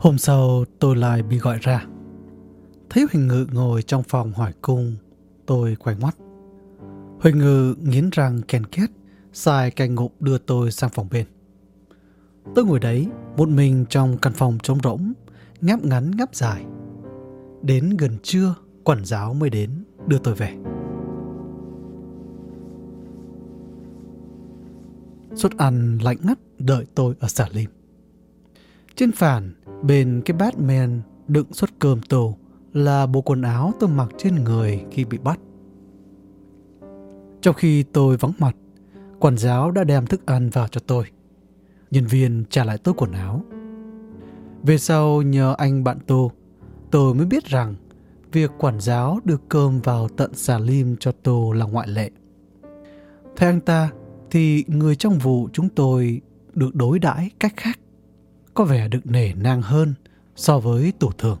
Hôm sau tôi lại bị gọi ra. Thấy Huỳnh Ngự ngồi trong phòng hỏi cung, tôi quay ngoắt. Huỳnh Ngự nghiến răng kèn két, xài cành ngục đưa tôi sang phòng bên. Tôi ngồi đấy, một mình trong căn phòng trống rỗng, ngáp ngắn ngáp dài. Đến gần trưa, quản giáo mới đến đưa tôi về. Suất ăn lạnh ngắt đợi tôi ở xà lim. Trên phản, bên cái bát men đựng suất cơm tù là bộ quần áo tôi mặc trên người khi bị bắt. Trong khi tôi vắng mặt, quản giáo đã đem thức ăn vào cho tôi. Nhân viên trả lại tôi quần áo. Về sau nhờ anh bạn Tô, tôi mới biết rằng việc quản giáo đưa cơm vào tận xà lim cho Tô là ngoại lệ. Theo anh ta, thì người trong vụ chúng tôi được đối đãi cách khác, có vẻ được nể nang hơn so với tổ thường.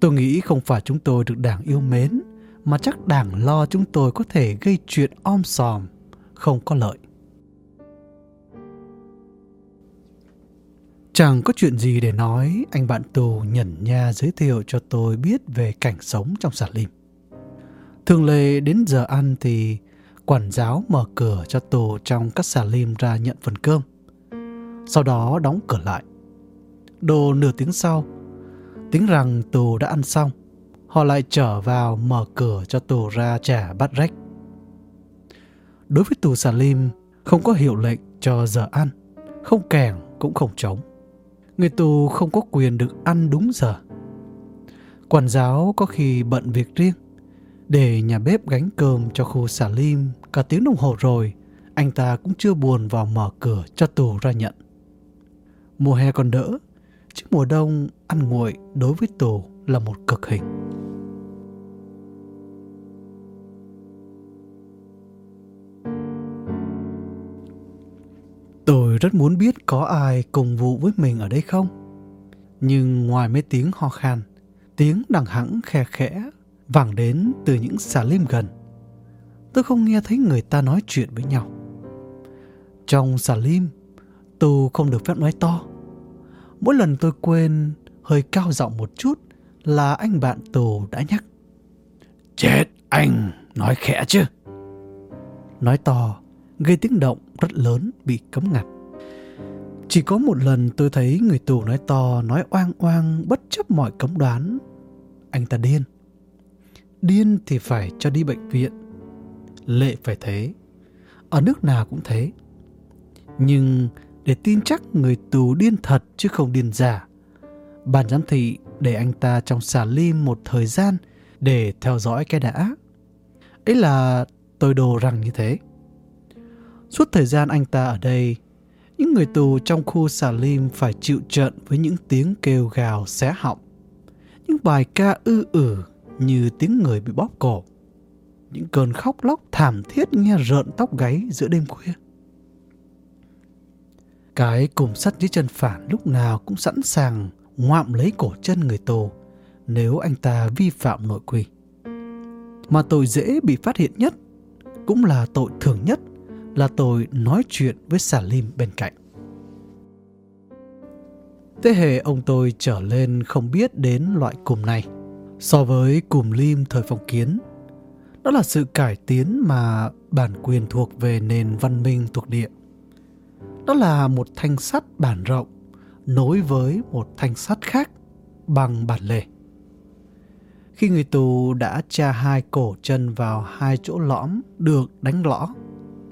Tôi nghĩ không phải chúng tôi được đảng yêu mến, mà chắc đảng lo chúng tôi có thể gây chuyện om sòm, không có lợi. Chẳng có chuyện gì để nói, anh bạn tù nhẩn nha giới thiệu cho tôi biết về cảnh sống trong sản lim. Thường lệ đến giờ ăn thì quản giáo mở cửa cho tù trong các xà lim ra nhận phần cơm. Sau đó đóng cửa lại. Đồ nửa tiếng sau, tính rằng tù đã ăn xong, họ lại trở vào mở cửa cho tù ra trả bát rách. Đối với tù xà lim, không có hiệu lệnh cho giờ ăn, không kèn cũng không trống. Người tù không có quyền được ăn đúng giờ. Quản giáo có khi bận việc riêng, để nhà bếp gánh cơm cho khu xà lim cả tiếng đồng hồ rồi, anh ta cũng chưa buồn vào mở cửa cho tù ra nhận. Mùa hè còn đỡ, chứ mùa đông ăn nguội đối với tù là một cực hình. Tôi rất muốn biết có ai cùng vụ với mình ở đây không. Nhưng ngoài mấy tiếng ho khan, tiếng đằng hẵng khe khẽ vẳng đến từ những xà lim gần. Tôi không nghe thấy người ta nói chuyện với nhau. Trong xà lim, tôi không được phép nói to. Mỗi lần tôi quên hơi cao giọng một chút là anh bạn tù đã nhắc. Chết anh, nói khẽ chứ. Nói to, gây tiếng động rất lớn bị cấm ngặt. Chỉ có một lần tôi thấy người tù nói to, nói oang oang bất chấp mọi cấm đoán. Anh ta điên điên thì phải cho đi bệnh viện. Lệ phải thế. Ở nước nào cũng thế. Nhưng để tin chắc người tù điên thật chứ không điên giả, ban giám thị để anh ta trong xà lim một thời gian để theo dõi cái đã. Ấy là tôi đồ rằng như thế. Suốt thời gian anh ta ở đây, những người tù trong khu xà lim phải chịu trận với những tiếng kêu gào xé họng, những bài ca ư ử như tiếng người bị bóp cổ. Những cơn khóc lóc thảm thiết nghe rợn tóc gáy giữa đêm khuya. Cái cùng sắt dưới chân phản lúc nào cũng sẵn sàng ngoạm lấy cổ chân người tù nếu anh ta vi phạm nội quy. Mà tội dễ bị phát hiện nhất cũng là tội thường nhất, là tội nói chuyện với xà lim bên cạnh. Thế hệ ông tôi trở lên không biết đến loại cùm này so với cùm lim thời phong kiến. Đó là sự cải tiến mà bản quyền thuộc về nền văn minh thuộc địa. Đó là một thanh sắt bản rộng nối với một thanh sắt khác bằng bản lề. Khi người tù đã tra hai cổ chân vào hai chỗ lõm được đánh lõ,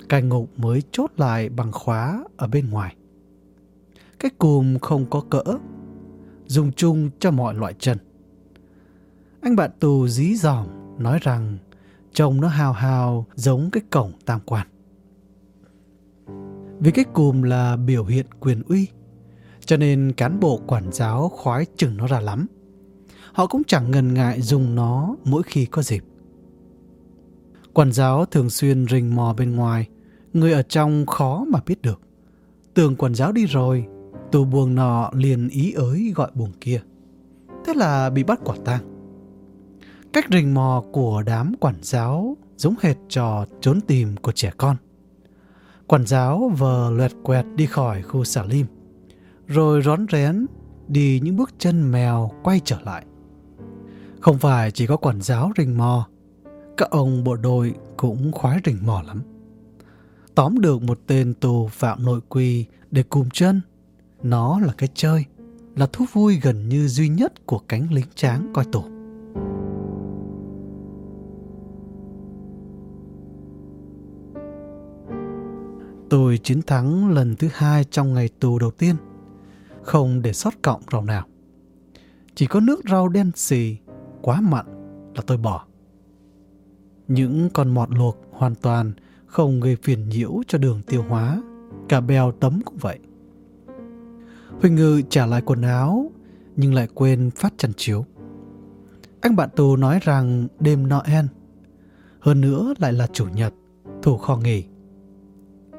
cai ngục mới chốt lại bằng khóa ở bên ngoài. Cái cùm không có cỡ, dùng chung cho mọi loại chân. Anh bạn tù dí dỏm nói rằng trông nó hào hào giống cái cổng tam quan. Vì cái cùm là biểu hiện quyền uy, cho nên cán bộ quản giáo khoái chừng nó ra lắm. Họ cũng chẳng ngần ngại dùng nó mỗi khi có dịp. Quản giáo thường xuyên rình mò bên ngoài, người ở trong khó mà biết được. Tưởng quản giáo đi rồi, tù buồng nọ liền ý ới gọi buồng kia. Thế là bị bắt quả tang. Cách rình mò của đám quản giáo giống hệt trò trốn tìm của trẻ con. Quản giáo vờ luet quẹt đi khỏi khu xả lim, rồi rón rén đi những bước chân mèo quay trở lại. Không phải chỉ có quản giáo rình mò, các ông bộ đội cũng khoái rình mò lắm. Tóm được một tên tù phạm nội quy để cùm chân, nó là cái chơi, là thú vui gần như duy nhất của cánh lính tráng coi tù. Tôi chiến thắng lần thứ hai trong ngày tù đầu tiên, không để sót cọng rau nào. Chỉ có nước rau đen xì, quá mặn là tôi bỏ. Những con mọt luộc hoàn toàn không gây phiền nhiễu cho đường tiêu hóa, cả bèo tấm cũng vậy. Huỳnh Ngư trả lại quần áo, nhưng lại quên phát chăn chiếu. Anh bạn tù nói rằng đêm Noel, hơn nữa lại là chủ nhật, thủ kho nghỉ.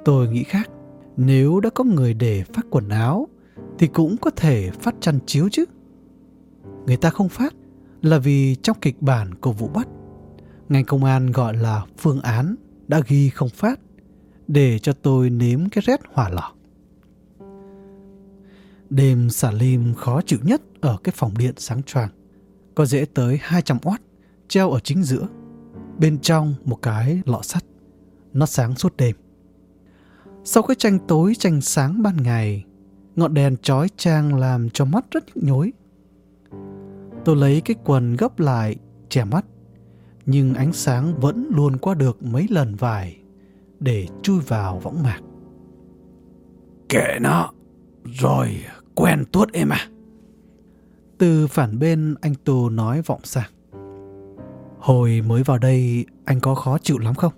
Tôi nghĩ khác, nếu đã có người để phát quần áo thì cũng có thể phát chăn chiếu chứ. Người ta không phát là vì trong kịch bản của vụ bắt, ngành công an gọi là phương án đã ghi không phát để cho tôi nếm cái rét hỏa lò. Đêm xả lim khó chịu nhất ở cái phòng điện sáng choàng Có dễ tới 200 watt treo ở chính giữa. Bên trong một cái lọ sắt. Nó sáng suốt đêm. Sau cái tranh tối tranh sáng ban ngày, ngọn đèn chói chang làm cho mắt rất nhức nhối. Tôi lấy cái quần gấp lại, che mắt, nhưng ánh sáng vẫn luôn qua được mấy lần vải để chui vào võng mạc. Kệ nó, rồi quen tuốt em à. Từ phản bên anh Tù nói vọng sang. Hồi mới vào đây anh có khó chịu lắm không?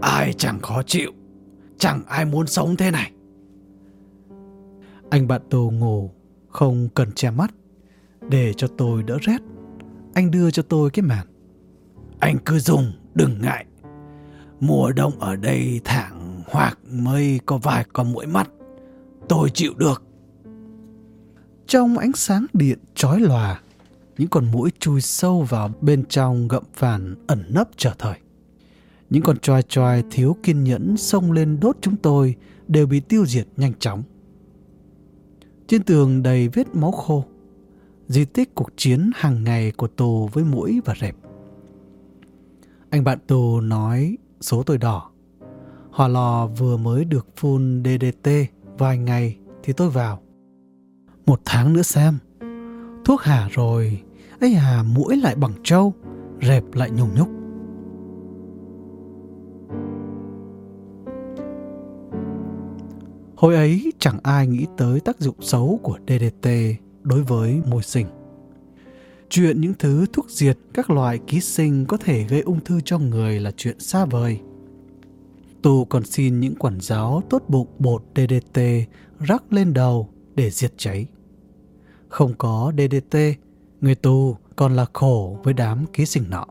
Ai chẳng khó chịu, chẳng ai muốn sống thế này. Anh bạn Tù ngủ, không cần che mắt, để cho tôi đỡ rét. Anh đưa cho tôi cái màn. Anh cứ dùng, đừng ngại. Mùa đông ở đây thẳng hoặc mây có vài con mũi mắt. Tôi chịu được. Trong ánh sáng điện chói lòa, những con mũi chui sâu vào bên trong gậm phản ẩn nấp trở thời. Những con choi choi thiếu kiên nhẫn xông lên đốt chúng tôi đều bị tiêu diệt nhanh chóng. Trên tường đầy vết máu khô, di tích cuộc chiến hàng ngày của tù với mũi và rệp. Anh bạn tù nói số tôi đỏ. Hỏa lò vừa mới được phun DDT vài ngày thì tôi vào. Một tháng nữa xem. Thuốc hả rồi, ấy hà mũi lại bằng trâu, rệp lại nhùng nhúc. Hồi ấy chẳng ai nghĩ tới tác dụng xấu của DDT đối với môi sinh. Chuyện những thứ thuốc diệt các loại ký sinh có thể gây ung thư cho người là chuyện xa vời. Tù còn xin những quản giáo tốt bụng bột DDT rắc lên đầu để diệt cháy. Không có DDT, người tù còn là khổ với đám ký sinh nọ.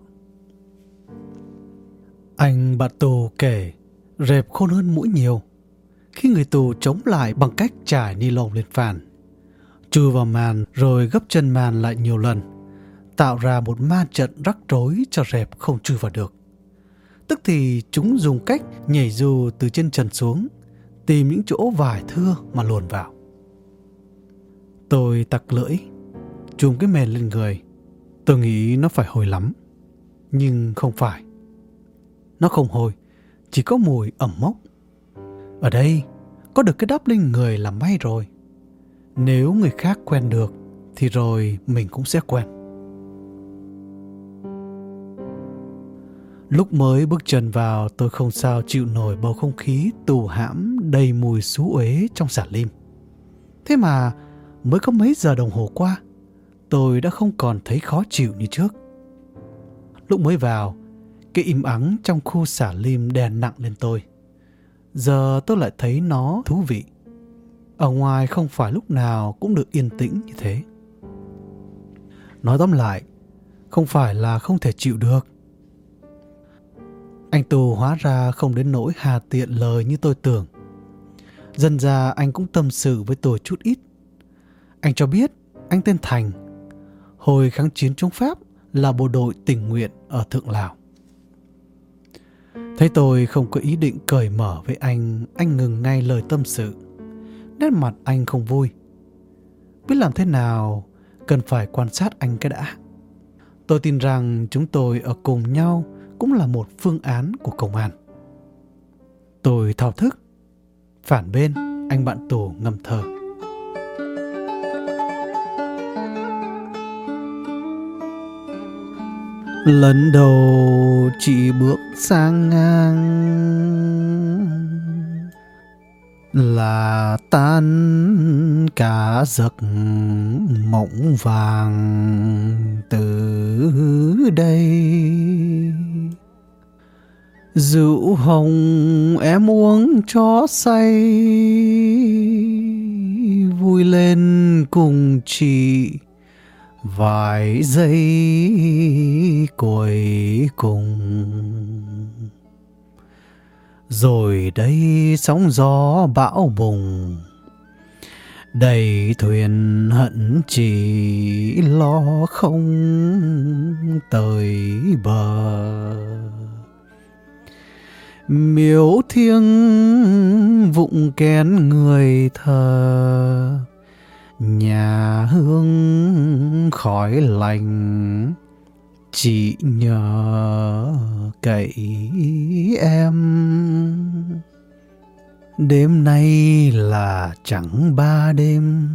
Anh bạn tù kể, rệp khôn hơn mũi nhiều. Khi người tù chống lại bằng cách trải ni lông lên phàn, chui vào màn rồi gấp chân màn lại nhiều lần, tạo ra một ma trận rắc rối cho rẹp không chui vào được. Tức thì chúng dùng cách nhảy dù từ trên trần xuống, tìm những chỗ vải thưa mà luồn vào. Tôi tặc lưỡi, chùm cái mền lên người. Tôi nghĩ nó phải hồi lắm, nhưng không phải. Nó không hồi, chỉ có mùi ẩm mốc. Ở đây, có được cái đáp linh người là may rồi. Nếu người khác quen được, thì rồi mình cũng sẽ quen. Lúc mới bước chân vào, tôi không sao chịu nổi bầu không khí tù hãm đầy mùi xú uế trong xả lim. Thế mà mới có mấy giờ đồng hồ qua, tôi đã không còn thấy khó chịu như trước. Lúc mới vào, cái im ắng trong khu xả lim đè nặng lên tôi. Giờ tôi lại thấy nó thú vị. Ở ngoài không phải lúc nào cũng được yên tĩnh như thế. Nói tóm lại, không phải là không thể chịu được. Anh tù hóa ra không đến nỗi hà tiện lời như tôi tưởng. Dần ra anh cũng tâm sự với tôi chút ít. Anh cho biết anh tên Thành. Hồi kháng chiến chống Pháp là bộ đội tình nguyện ở Thượng Lào. Thấy tôi không có ý định cởi mở với anh, anh ngừng ngay lời tâm sự. Nét mặt anh không vui. biết làm thế nào cần phải quan sát anh cái đã. Tôi tin rằng chúng tôi ở cùng nhau cũng là một phương án của công an. Tôi thao thức. Phản bên, anh bạn tù ngầm thờ. Lần đầu chị bước sang ngang là tan cả giấc mộng vàng từ đây. Rượu hồng em uống cho say, vui lên cùng chị vài giây cuối cùng. Rồi đây sóng gió bão bùng. Đầy thuyền hận chỉ lo không tới bờ. Miếu thiêng vụng kén người thờ nhà hương khói lành chỉ nhờ cậy em. Đêm nay là chẳng ba đêm,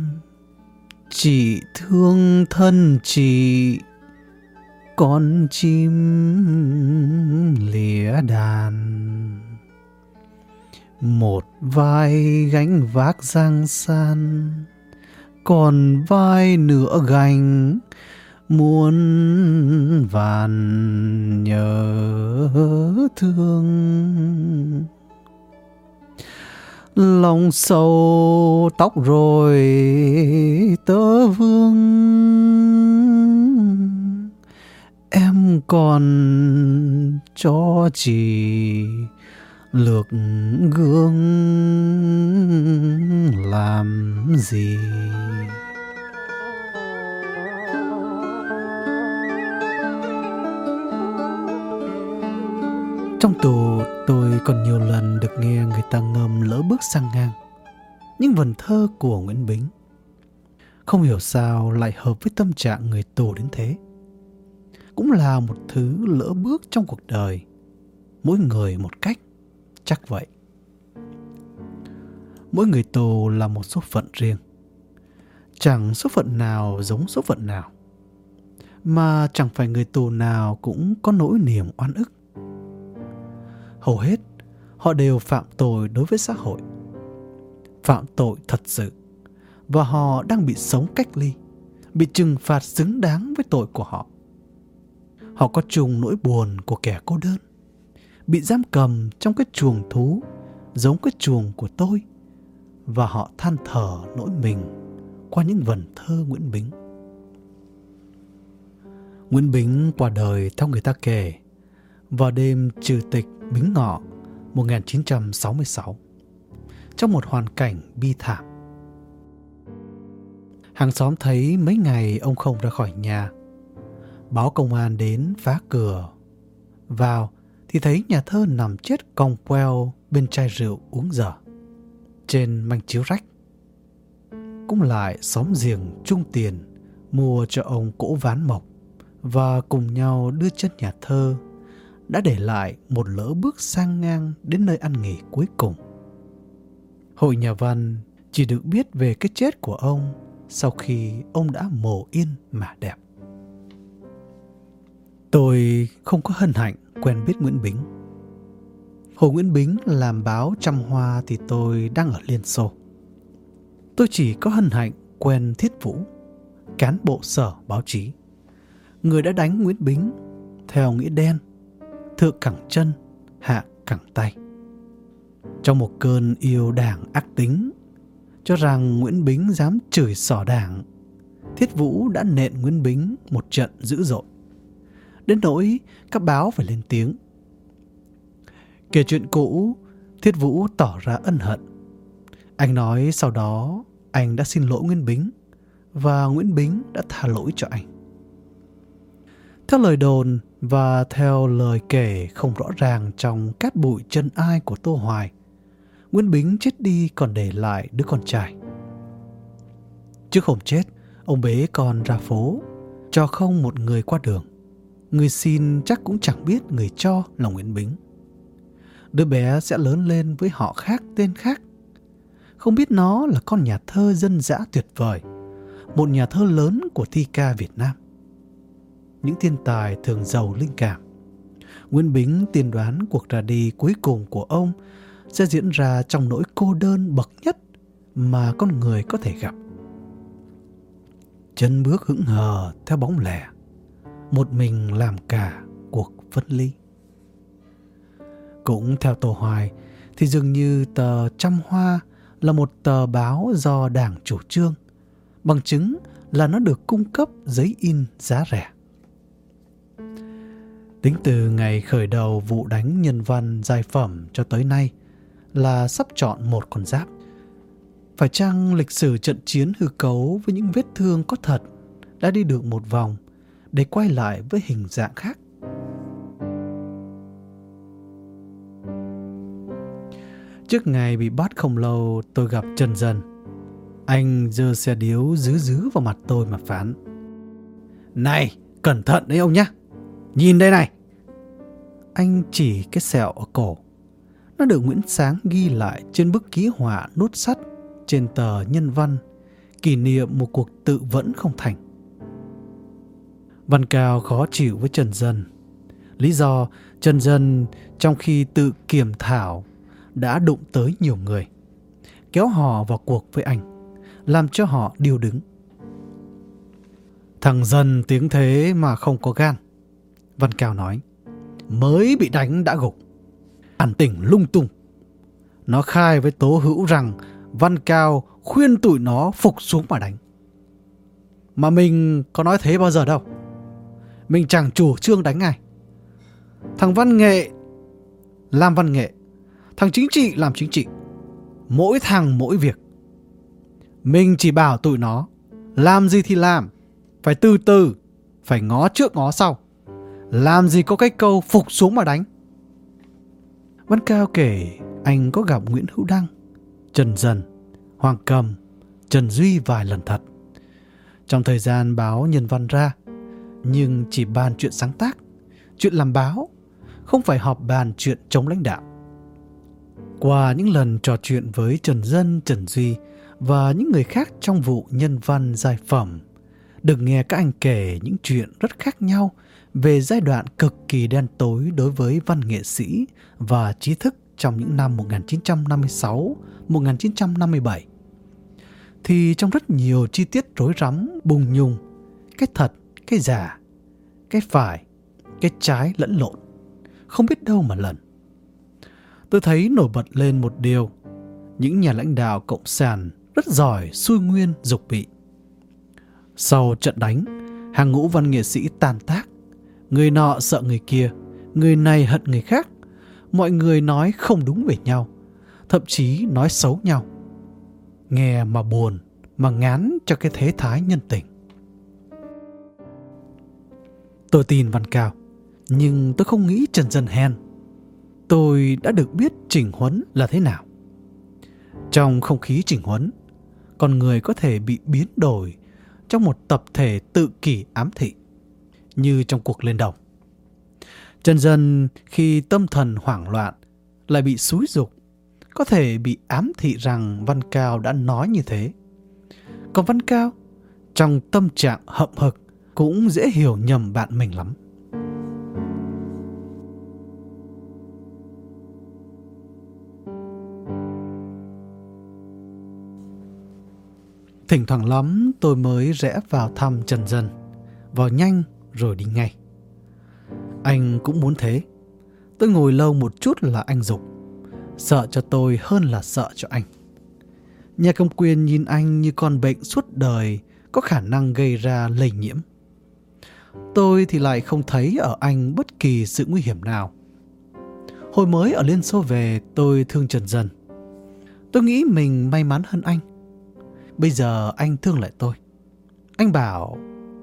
chị thương thân chị, con chim lìa đàn. Một vai gánh vác giang san còn vai nửa gành, muốn vàn nhớ thương. Lòng sâu tóc rồi tớ vương, em còn cho chị lược gương làm gì? Trong tù tôi còn nhiều lần được nghe người ta ngâm lỡ bước sang ngang. Những vần thơ của Nguyễn Bính. Không hiểu sao lại hợp với tâm trạng người tù đến thế. Cũng là một thứ lỡ bước trong cuộc đời. Mỗi người một cách. Chắc vậy. Mỗi người tù là một số phận riêng. Chẳng số phận nào giống số phận nào. Mà chẳng phải người tù nào cũng có nỗi niềm oan ức. Hầu hết, họ đều phạm tội đối với xã hội. Phạm tội thật sự. Và họ đang bị sống cách ly, bị trừng phạt xứng đáng với tội của họ. Họ có chung nỗi buồn của kẻ cô đơn bị giam cầm trong cái chuồng thú, giống cái chuồng của tôi, và họ than thở nỗi mình qua những vần thơ Nguyễn Bính. Nguyễn Bính qua đời theo người ta kể vào đêm trừ tịch, Bính Ngọ 1966 trong một hoàn cảnh bi thảm. Hàng xóm thấy mấy ngày ông không ra khỏi nhà. Báo công an đến phá cửa. Vào thì thấy nhà thơ nằm chết cong queo bên chai rượu uống dở. Trên manh chiếu rách. Cũng lại xóm giềng chung tiền mua cho ông cỗ ván mộc và cùng nhau đưa chân nhà thơ, đã để lại một lỡ bước sang ngang đến nơi ăn nghỉ cuối cùng. Hội nhà văn chỉ được biết về cái chết của ông sau khi ông đã mồ yên mà đẹp. Tôi không có hân hạnh quen biết Nguyễn Bính. Hồ Nguyễn Bính làm báo trăm hoa thì tôi đang ở Liên Xô. Tôi chỉ có hân hạnh quen Thiết Vũ, cán bộ sở báo chí, người đã đánh Nguyễn Bính theo nghĩa đen thượng cẳng chân, hạ cẳng tay. Trong một cơn yêu đảng ác tính, cho rằng Nguyễn Bính dám chửi sỏ đảng, Thiết Vũ đã nện Nguyễn Bính một trận dữ dội. Đến nỗi các báo phải lên tiếng. Kể chuyện cũ, Thiết Vũ tỏ ra ân hận. Anh nói sau đó anh đã xin lỗi Nguyễn Bính và Nguyễn Bính đã tha lỗi cho anh. Theo lời đồn và theo lời kể không rõ ràng trong cát bụi chân ai của Tô Hoài, Nguyễn Bính chết đi còn để lại đứa con trai. Trước hôm chết, ông bế con ra phố, cho không một người qua đường. Người xin chắc cũng chẳng biết người cho là Nguyễn Bính. Đứa bé sẽ lớn lên với họ khác tên khác. Không biết nó là con nhà thơ dân dã tuyệt vời, một nhà thơ lớn của thi ca Việt Nam. Những thiên tài thường giàu linh cảm. Nguyễn Bính tiên đoán cuộc ra đi cuối cùng của ông sẽ diễn ra trong nỗi cô đơn bậc nhất mà con người có thể gặp. Chân bước hững hờ theo bóng lẻ, một mình làm cả cuộc phân ly. Cũng theo tổ Hoài thì dường như tờ Trăm Hoa là một tờ báo do đảng chủ trương, bằng chứng là nó được cung cấp giấy in giá rẻ. Tính từ ngày khởi đầu vụ đánh nhân văn giải phẩm cho tới nay là sắp chọn một con giáp. Phải chăng lịch sử trận chiến hư cấu với những vết thương có thật đã đi được một vòng để quay lại với hình dạng khác? Trước ngày bị bắt không lâu tôi gặp Trần Dân. Anh dơ xe điếu dứ dứ vào mặt tôi mà phán. Này, cẩn thận đấy ông nhá. Nhìn đây này. Anh chỉ cái sẹo ở cổ. Nó được Nguyễn Sáng ghi lại trên bức ký họa nút sắt trên tờ nhân văn kỷ niệm một cuộc tự vẫn không thành. Văn Cao khó chịu với Trần Dân. Lý do Trần Dân trong khi tự kiểm thảo đã đụng tới nhiều người, kéo họ vào cuộc với anh, làm cho họ điêu đứng. Thằng Dân tiếng thế mà không có gan. Văn Cao nói, mới bị đánh đã gục. Ản tỉnh lung tung. Nó khai với Tố Hữu rằng Văn Cao khuyên tụi nó phục xuống mà đánh. Mà mình có nói thế bao giờ đâu. Mình chẳng chủ trương đánh ai. Thằng văn nghệ làm văn nghệ. Thằng chính trị làm chính trị. Mỗi thằng mỗi việc. Mình chỉ bảo tụi nó làm gì thì làm. Phải từ từ. Phải ngó trước ngó sau. Làm gì có cái câu phục xuống mà đánh. Văn Cao kể anh có gặp Nguyễn Hữu Đăng, Trần Dần, Hoàng Cầm, Trần Duy vài lần thật. Trong thời gian báo nhân văn ra, nhưng chỉ bàn chuyện sáng tác, chuyện làm báo, không phải họp bàn chuyện chống lãnh đạo. Qua những lần trò chuyện với Trần Dân, Trần Duy và những người khác trong vụ nhân văn giải phẩm, được nghe các anh kể những chuyện rất khác nhau về giai đoạn cực kỳ đen tối đối với văn nghệ sĩ và trí thức trong những năm 1956-1957 thì trong rất nhiều chi tiết rối rắm, bùng nhùng, cái thật, cái già, cái phải, cái trái lẫn lộn, không biết đâu mà lần. Tôi thấy nổi bật lên một điều, những nhà lãnh đạo cộng sản rất giỏi xui nguyên dục bị. Sau trận đánh, hàng ngũ văn nghệ sĩ tàn tác, người nọ sợ người kia, người này hận người khác, mọi người nói không đúng về nhau, thậm chí nói xấu nhau. Nghe mà buồn, mà ngán cho cái thế thái nhân tình. Tôi tin Văn Cao, nhưng tôi không nghĩ Trần Dân Hen. Tôi đã được biết chỉnh huấn là thế nào. Trong không khí chỉnh huấn, con người có thể bị biến đổi trong một tập thể tự kỷ ám thị, như trong cuộc lên đồng. Trần Dân khi tâm thần hoảng loạn lại bị xúi dục, có thể bị ám thị rằng Văn Cao đã nói như thế. Còn Văn Cao, trong tâm trạng hậm hực, cũng dễ hiểu nhầm bạn mình lắm. Thỉnh thoảng lắm tôi mới rẽ vào thăm Trần Dân, vào nhanh rồi đi ngay. Anh cũng muốn thế. Tôi ngồi lâu một chút là anh dục. Sợ cho tôi hơn là sợ cho anh. Nhà công quyền nhìn anh như con bệnh suốt đời có khả năng gây ra lây nhiễm. Tôi thì lại không thấy ở anh bất kỳ sự nguy hiểm nào. Hồi mới ở Liên Xô về tôi thương Trần dần. Tôi nghĩ mình may mắn hơn anh. Bây giờ anh thương lại tôi. Anh bảo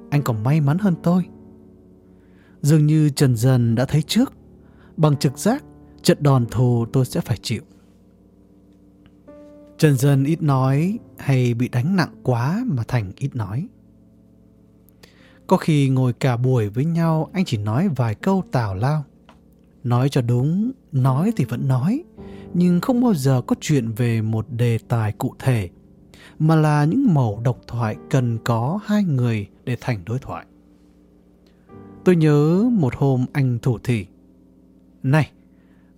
anh còn may mắn hơn tôi. Dường như Trần dần đã thấy trước. Bằng trực giác, trận đòn thù tôi sẽ phải chịu. Trần dần ít nói hay bị đánh nặng quá mà thành ít nói. Có khi ngồi cả buổi với nhau anh chỉ nói vài câu tào lao. Nói cho đúng, nói thì vẫn nói, nhưng không bao giờ có chuyện về một đề tài cụ thể, mà là những mẩu độc thoại cần có hai người để thành đối thoại. Tôi nhớ một hôm anh thủ thị. Này,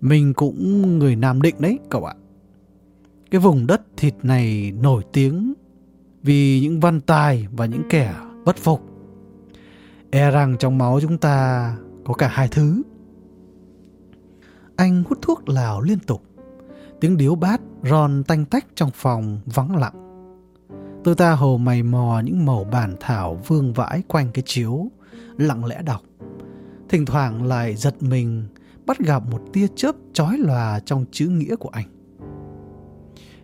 mình cũng người Nam Định đấy cậu ạ. Cái vùng đất thịt này nổi tiếng vì những văn tài và những kẻ bất phục. E rằng trong máu chúng ta có cả hai thứ. Anh hút thuốc lào liên tục. Tiếng điếu bát ron tanh tách trong phòng vắng lặng. Tôi ta hồ mày mò những màu bản thảo vương vãi quanh cái chiếu, lặng lẽ đọc. Thỉnh thoảng lại giật mình bắt gặp một tia chớp chói lòa trong chữ nghĩa của anh.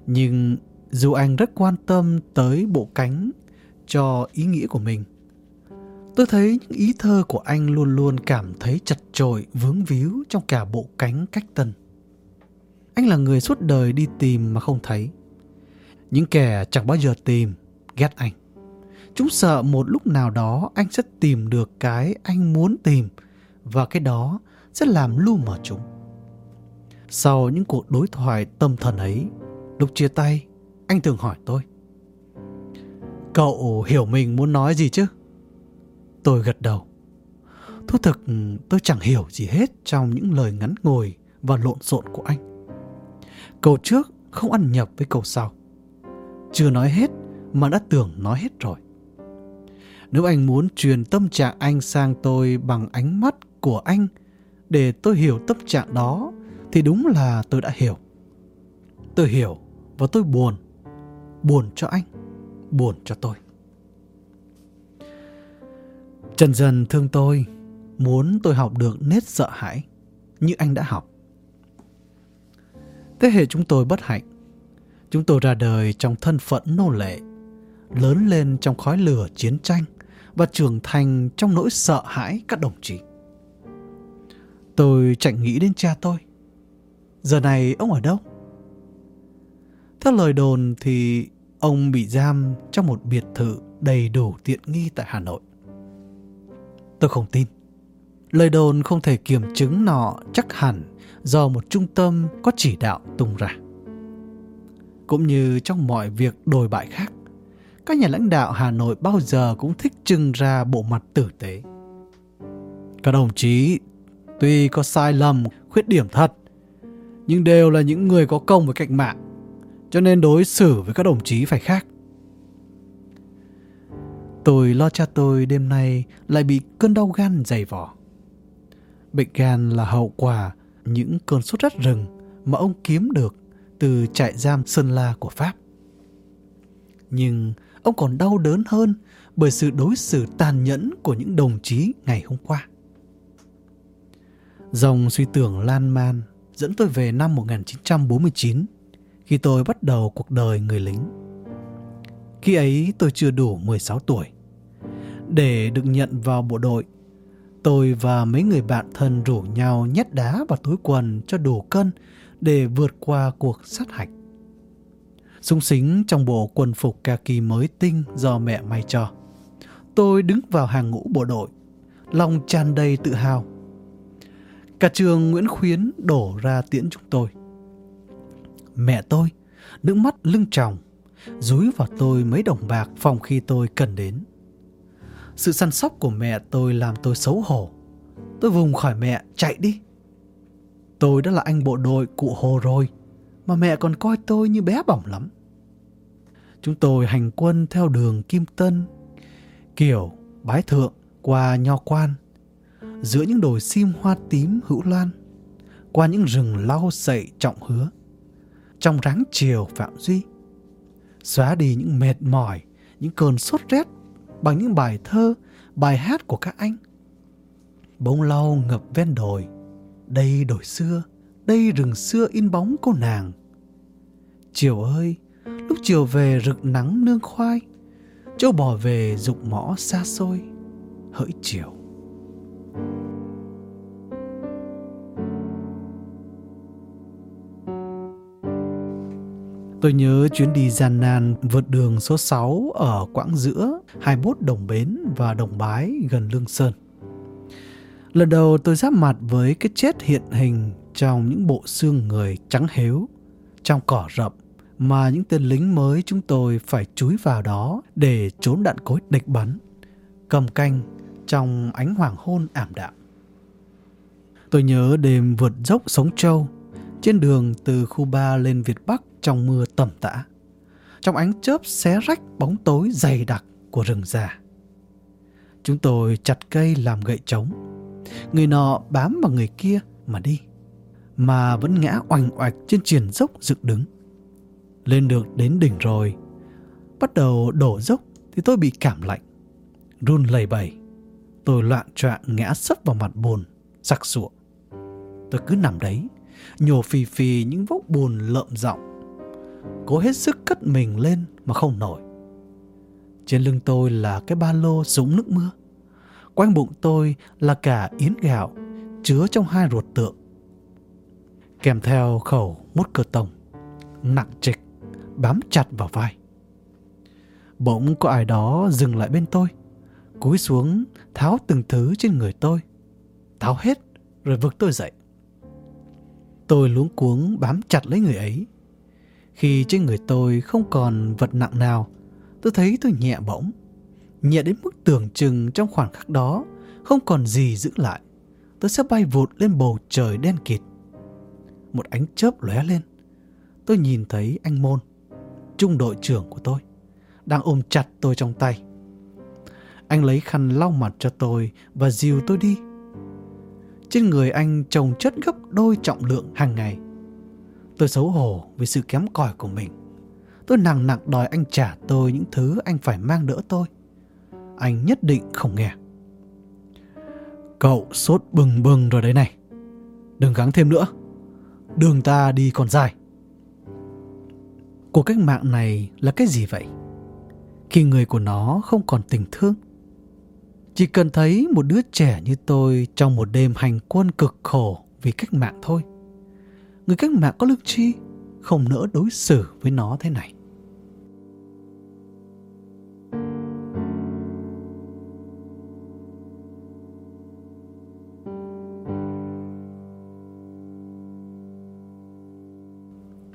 Nhưng dù anh rất quan tâm tới bộ cánh cho ý nghĩa của mình, tôi thấy những ý thơ của anh luôn luôn cảm thấy chật chội vướng víu trong cả bộ cánh cách tân. Anh là người suốt đời đi tìm mà không thấy. Những kẻ chẳng bao giờ tìm, ghét anh. Chúng sợ một lúc nào đó anh sẽ tìm được cái anh muốn tìm và cái đó sẽ làm lu mờ chúng. Sau những cuộc đối thoại tâm thần ấy, lúc chia tay, anh thường hỏi tôi. Cậu hiểu mình muốn nói gì chứ? Tôi gật đầu. Thú thực ừ, tôi chẳng hiểu gì hết trong những lời ngắn ngồi và lộn xộn của anh. Câu trước không ăn nhập với câu sau. Chưa nói hết mà đã tưởng nói hết rồi. Nếu anh muốn truyền tâm trạng anh sang tôi bằng ánh mắt của anh để tôi hiểu tâm trạng đó thì đúng là tôi đã hiểu. Tôi hiểu và tôi buồn. Buồn cho anh, buồn cho tôi. Trần dần thương tôi, muốn tôi học được nét sợ hãi như anh đã học. Thế hệ chúng tôi bất hạnh. Chúng tôi ra đời trong thân phận nô lệ, lớn lên trong khói lửa chiến tranh và trưởng thành trong nỗi sợ hãi các đồng chí. Tôi chạy nghĩ đến cha tôi. Giờ này ông ở đâu? Theo lời đồn thì ông bị giam trong một biệt thự đầy đủ tiện nghi tại Hà Nội. Tôi không tin. Lời đồn không thể kiểm chứng nọ chắc hẳn do một trung tâm có chỉ đạo tung ra. Cũng như trong mọi việc đồi bại khác, các nhà lãnh đạo Hà Nội bao giờ cũng thích trưng ra bộ mặt tử tế. Các đồng chí tuy có sai lầm, khuyết điểm thật, nhưng đều là những người có công với cách mạng, cho nên đối xử với các đồng chí phải khác. Tôi lo cha tôi đêm nay lại bị cơn đau gan dày vỏ. Bệnh gan là hậu quả những cơn sốt rắt rừng mà ông kiếm được từ trại giam Sơn La của Pháp. Nhưng ông còn đau đớn hơn bởi sự đối xử tàn nhẫn của những đồng chí ngày hôm qua. Dòng suy tưởng lan man dẫn tôi về năm 1949 khi tôi bắt đầu cuộc đời người lính. Khi ấy tôi chưa đủ 16 tuổi. Để được nhận vào bộ đội, tôi và mấy người bạn thân rủ nhau nhét đá vào túi quần cho đủ cân để vượt qua cuộc sát hạch. Súng xính trong bộ quần phục kaki mới tinh do mẹ may cho. Tôi đứng vào hàng ngũ bộ đội, lòng tràn đầy tự hào Cả trường Nguyễn Khuyến đổ ra tiễn chúng tôi. Mẹ tôi, nước mắt lưng tròng, dúi vào tôi mấy đồng bạc phòng khi tôi cần đến. Sự săn sóc của mẹ tôi làm tôi xấu hổ. Tôi vùng khỏi mẹ chạy đi. Tôi đã là anh bộ đội cụ Hồ rồi, mà mẹ còn coi tôi như bé bỏng lắm. Chúng tôi hành quân theo đường Kim Tân, kiểu bái thượng qua nho quan, giữa những đồi sim hoa tím hữu loan, qua những rừng lau sậy trọng hứa, trong ráng chiều Phạm Duy, xóa đi những mệt mỏi, những cơn sốt rét bằng những bài thơ, bài hát của các anh. Bông lau ngập ven đồi, đây đồi xưa, đây rừng xưa in bóng cô nàng. Chiều ơi, lúc chiều về rực nắng nương khoai, châu bò về rụng mõ xa xôi, hỡi chiều. Tôi nhớ chuyến đi gian nan vượt đường số 6 ở quãng giữa hai bốt Đồng Bến và Đồng Bái gần Lương Sơn. Lần đầu tôi giáp mặt với cái chết hiện hình trong những bộ xương người trắng héo, trong cỏ rậm mà những tên lính mới chúng tôi phải chúi vào đó để trốn đạn cối địch bắn, cầm canh trong ánh hoàng hôn ảm đạm. Tôi nhớ đêm vượt dốc Sống Châu, trên đường từ khu 3 lên Việt Bắc trong mưa tầm tã, trong ánh chớp xé rách bóng tối dày đặc của rừng già. Chúng tôi chặt cây làm gậy trống, người nọ bám vào người kia mà đi, mà vẫn ngã oành oạch trên triển dốc dựng đứng. Lên được đến đỉnh rồi, bắt đầu đổ dốc thì tôi bị cảm lạnh, run lẩy bẩy. Tôi loạn trọn ngã sấp vào mặt bùn, sặc sụa. Tôi cứ nằm đấy, nhổ phì phì những vốc bùn lợm giọng cố hết sức cất mình lên mà không nổi. Trên lưng tôi là cái ba lô súng nước mưa. Quanh bụng tôi là cả yến gạo chứa trong hai ruột tượng. Kèm theo khẩu mút cơ tông, nặng trịch, bám chặt vào vai. Bỗng có ai đó dừng lại bên tôi, cúi xuống tháo từng thứ trên người tôi. Tháo hết rồi vực tôi dậy. Tôi luống cuống bám chặt lấy người ấy khi trên người tôi không còn vật nặng nào, tôi thấy tôi nhẹ bỗng. Nhẹ đến mức tưởng chừng trong khoảnh khắc đó không còn gì giữ lại. Tôi sẽ bay vụt lên bầu trời đen kịt. Một ánh chớp lóe lên. Tôi nhìn thấy anh Môn, trung đội trưởng của tôi, đang ôm chặt tôi trong tay. Anh lấy khăn lau mặt cho tôi và dìu tôi đi. Trên người anh trồng chất gấp đôi trọng lượng hàng ngày. Tôi xấu hổ vì sự kém cỏi của mình. Tôi nặng nặng đòi anh trả tôi những thứ anh phải mang đỡ tôi. Anh nhất định không nghe. Cậu sốt bừng bừng rồi đấy này. Đừng gắng thêm nữa. Đường ta đi còn dài. Cuộc cách mạng này là cái gì vậy? Khi người của nó không còn tình thương. Chỉ cần thấy một đứa trẻ như tôi trong một đêm hành quân cực khổ vì cách mạng thôi người cách mạng có lương chi không nỡ đối xử với nó thế này.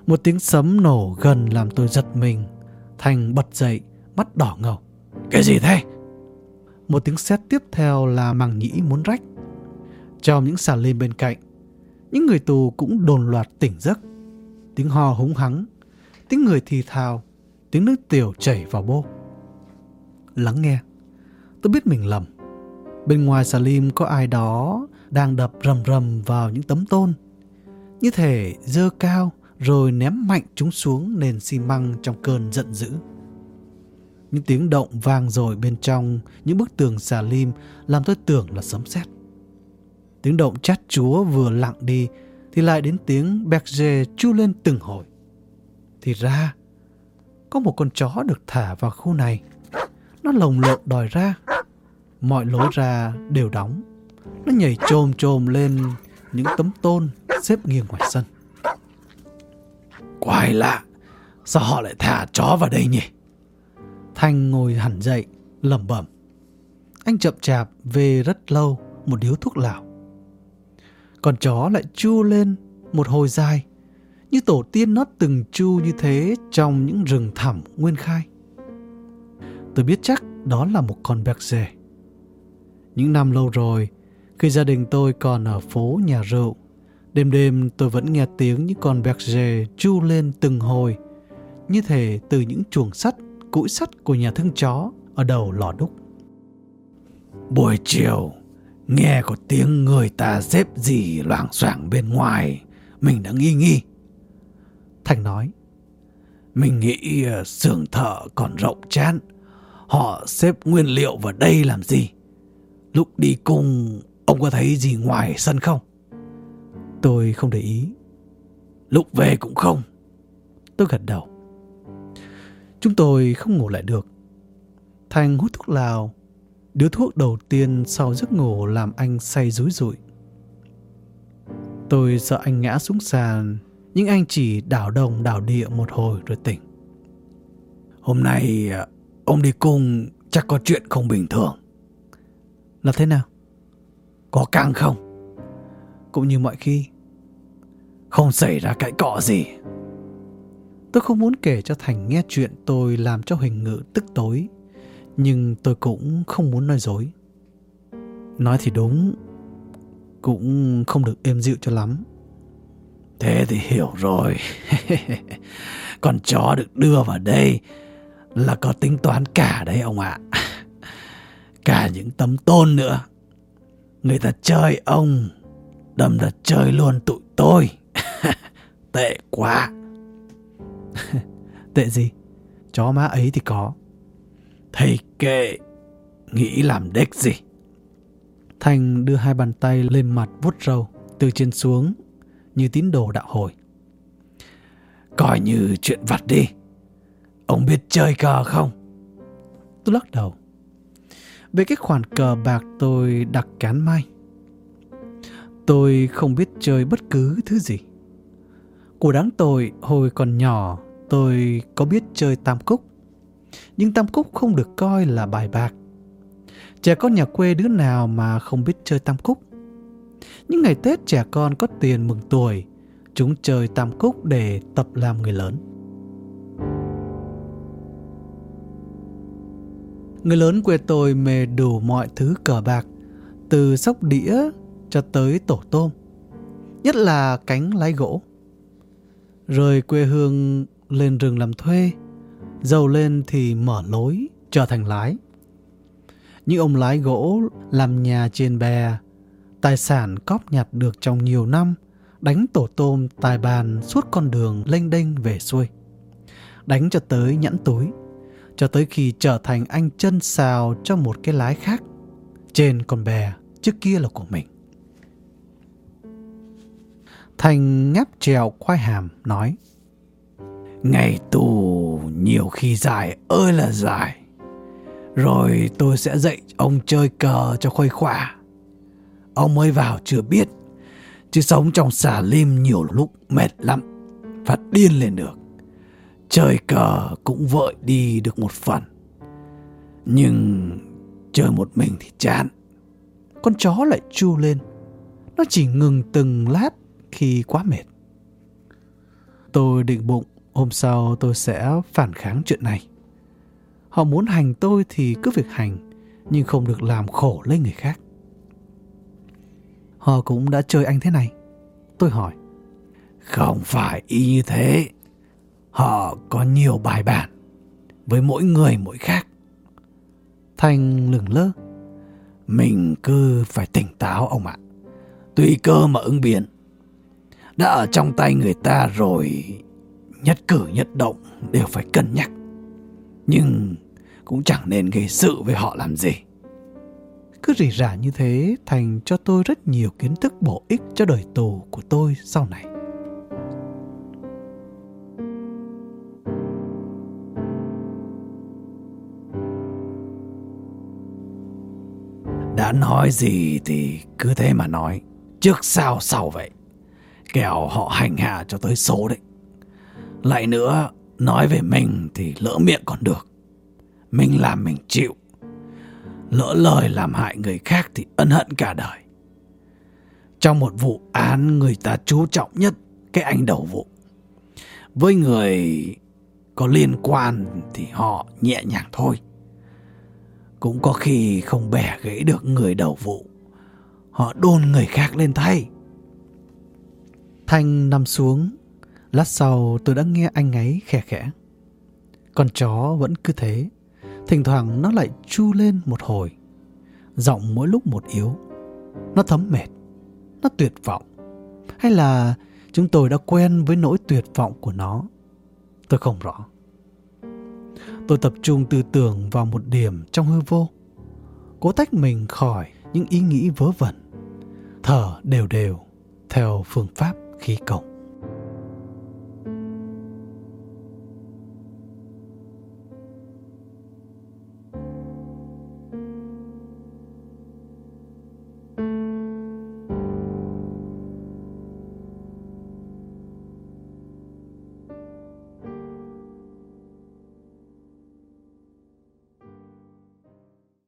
Một tiếng sấm nổ gần làm tôi giật mình. Thành bật dậy, mắt đỏ ngầu. Cái gì thế? Một tiếng sét tiếp theo là màng nhĩ muốn rách. Trong những xà lên bên cạnh, những người tù cũng đồn loạt tỉnh giấc. Tiếng ho húng hắng, tiếng người thì thào, tiếng nước tiểu chảy vào bô. Lắng nghe, tôi biết mình lầm. Bên ngoài Salim có ai đó đang đập rầm rầm vào những tấm tôn. Như thể dơ cao rồi ném mạnh chúng xuống nền xi măng trong cơn giận dữ. Những tiếng động vang rồi bên trong những bức tường xà lim làm tôi tưởng là sấm sét. Tiếng động chát chúa vừa lặng đi thì lại đến tiếng Berger chu lên từng hồi. Thì ra, có một con chó được thả vào khu này. Nó lồng lộn đòi ra. Mọi lối ra đều đóng. Nó nhảy trồm trồm lên những tấm tôn xếp nghiêng ngoài sân. Quái lạ, sao họ lại thả chó vào đây nhỉ? Thanh ngồi hẳn dậy, lẩm bẩm. Anh chậm chạp về rất lâu một điếu thuốc lào. Con chó lại chu lên một hồi dài, như tổ tiên nó từng chu như thế trong những rừng thẳm nguyên khai. Tôi biết chắc đó là một con béc dê. Những năm lâu rồi, khi gia đình tôi còn ở phố nhà rượu, đêm đêm tôi vẫn nghe tiếng những con béc dê chu lên từng hồi, như thể từ những chuồng sắt, cũi sắt của nhà thương chó ở đầu lò đúc. Buổi chiều, Nghe có tiếng người ta xếp gì loảng xoảng bên ngoài, mình đã nghi nghi. Thành nói, mình nghĩ ờ, xưởng thợ còn rộng chán, họ xếp nguyên liệu vào đây làm gì? Lúc đi cùng, ông có thấy gì ngoài sân không? Tôi không để ý. Lúc về cũng không. Tôi gật đầu. Chúng tôi không ngủ lại được. Thành hút thuốc lào, Điếu thuốc đầu tiên sau giấc ngủ làm anh say rúi rụi. Tôi sợ anh ngã xuống sàn Nhưng anh chỉ đảo đồng đảo địa một hồi rồi tỉnh. Hôm nay à, ông đi cùng chắc có chuyện không bình thường. Là thế nào? Có căng không? Cũng như mọi khi. Không xảy ra cãi cọ gì. Tôi không muốn kể cho Thành nghe chuyện tôi làm cho Huỳnh Ngự tức tối, nhưng tôi cũng không muốn nói dối. Nói thì đúng, cũng không được êm dịu cho lắm. Thế thì hiểu rồi. Con chó được đưa vào đây là có tính toán cả đấy ông ạ. Cả những tấm tôn nữa. Người ta chơi ông, đâm ra chơi luôn tụi tôi. Tệ quá. Tệ gì? Chó má ấy thì có. Thầy kệ, nghĩ làm đếch gì. Thành đưa hai bàn tay lên mặt vuốt râu, từ trên xuống, như tín đồ đạo hồi. Coi như chuyện vặt đi. Ông biết chơi cờ không? Tôi lắc đầu. Về cái khoản cờ bạc tôi đặt cán mai. Tôi không biết chơi bất cứ thứ gì. Của đáng tội hồi còn nhỏ tôi có biết chơi tam cúc. Nhưng tam cúc không được coi là bài bạc. Trẻ con nhà quê đứa nào mà không biết chơi tam cúc. Những ngày Tết trẻ con có tiền mừng tuổi, chúng chơi tam cúc để tập làm người lớn. Người lớn quê tôi mê đủ mọi thứ cờ bạc, từ sóc đĩa cho tới tổ tôm, nhất là cánh lái gỗ. Rời quê hương lên rừng làm thuê, dầu lên thì mở lối, trở thành lái. Những ông lái gỗ làm nhà trên bè, tài sản cóp nhặt được trong nhiều năm, đánh tổ tôm tài bàn suốt con đường lênh đênh về xuôi. Đánh cho tới nhẫn túi, cho tới khi trở thành anh chân xào cho một cái lái khác trên con bè trước kia là của mình. Thành ngáp trèo khoai hàm nói Ngày tù nhiều khi dài ơi là dài. Rồi tôi sẽ dạy ông chơi cờ cho khuây khỏa. Ông mới vào chưa biết, Chứ sống trong xà lim nhiều lúc mệt lắm và điên lên được. Chơi cờ cũng vợi đi được một phần, Nhưng chơi một mình thì chán. Con chó lại chu lên, Nó chỉ ngừng từng lát khi quá mệt. Tôi định bụng hôm sau tôi sẽ phản kháng chuyện này. Họ muốn hành tôi thì cứ việc hành, Nhưng không được làm khổ lấy người khác. Họ cũng đã chơi anh thế này. Tôi hỏi, Không phải y như thế. Họ có nhiều bài bản Với mỗi người mỗi khác. Thanh lửng lơ, Mình cứ phải tỉnh táo ông ạ. Tùy cơ mà ứng biến. Đã ở trong tay người ta rồi Nhất cử nhất động đều phải cân nhắc. Nhưng cũng chẳng nên gây sự với họ làm gì. Cứ rỉ rả như thế thành cho tôi rất nhiều kiến thức bổ ích cho đời tù của tôi sau này. Đã nói gì thì cứ thế mà nói Trước sau sau vậy. Kẻo họ hành hạ cho tới số đấy lại nữa, Nói về mình thì lỡ miệng còn được. Mình làm mình chịu. Lỡ lời làm hại người khác thì ân hận cả đời. Trong một vụ án người ta chú trọng nhất Cái anh đầu vụ. Với người có liên quan thì họ nhẹ nhàng thôi. Cũng có khi không bẻ gãy được người đầu vụ. Họ đôn người khác lên thay. Thanh nằm xuống. Lát sau tôi đã nghe anh ấy khẽ khẽ. Con chó vẫn cứ thế. Thỉnh thoảng nó lại chu lên một hồi. Giọng mỗi lúc một yếu. Nó thấm mệt. Nó tuyệt vọng. Hay là chúng tôi đã quen với nỗi tuyệt vọng của nó? Tôi không rõ. Tôi tập trung tư tưởng vào một điểm trong hư vô. Cố tách mình khỏi những ý nghĩ vớ vẩn. Thở đều đều Theo phương pháp khí cộng.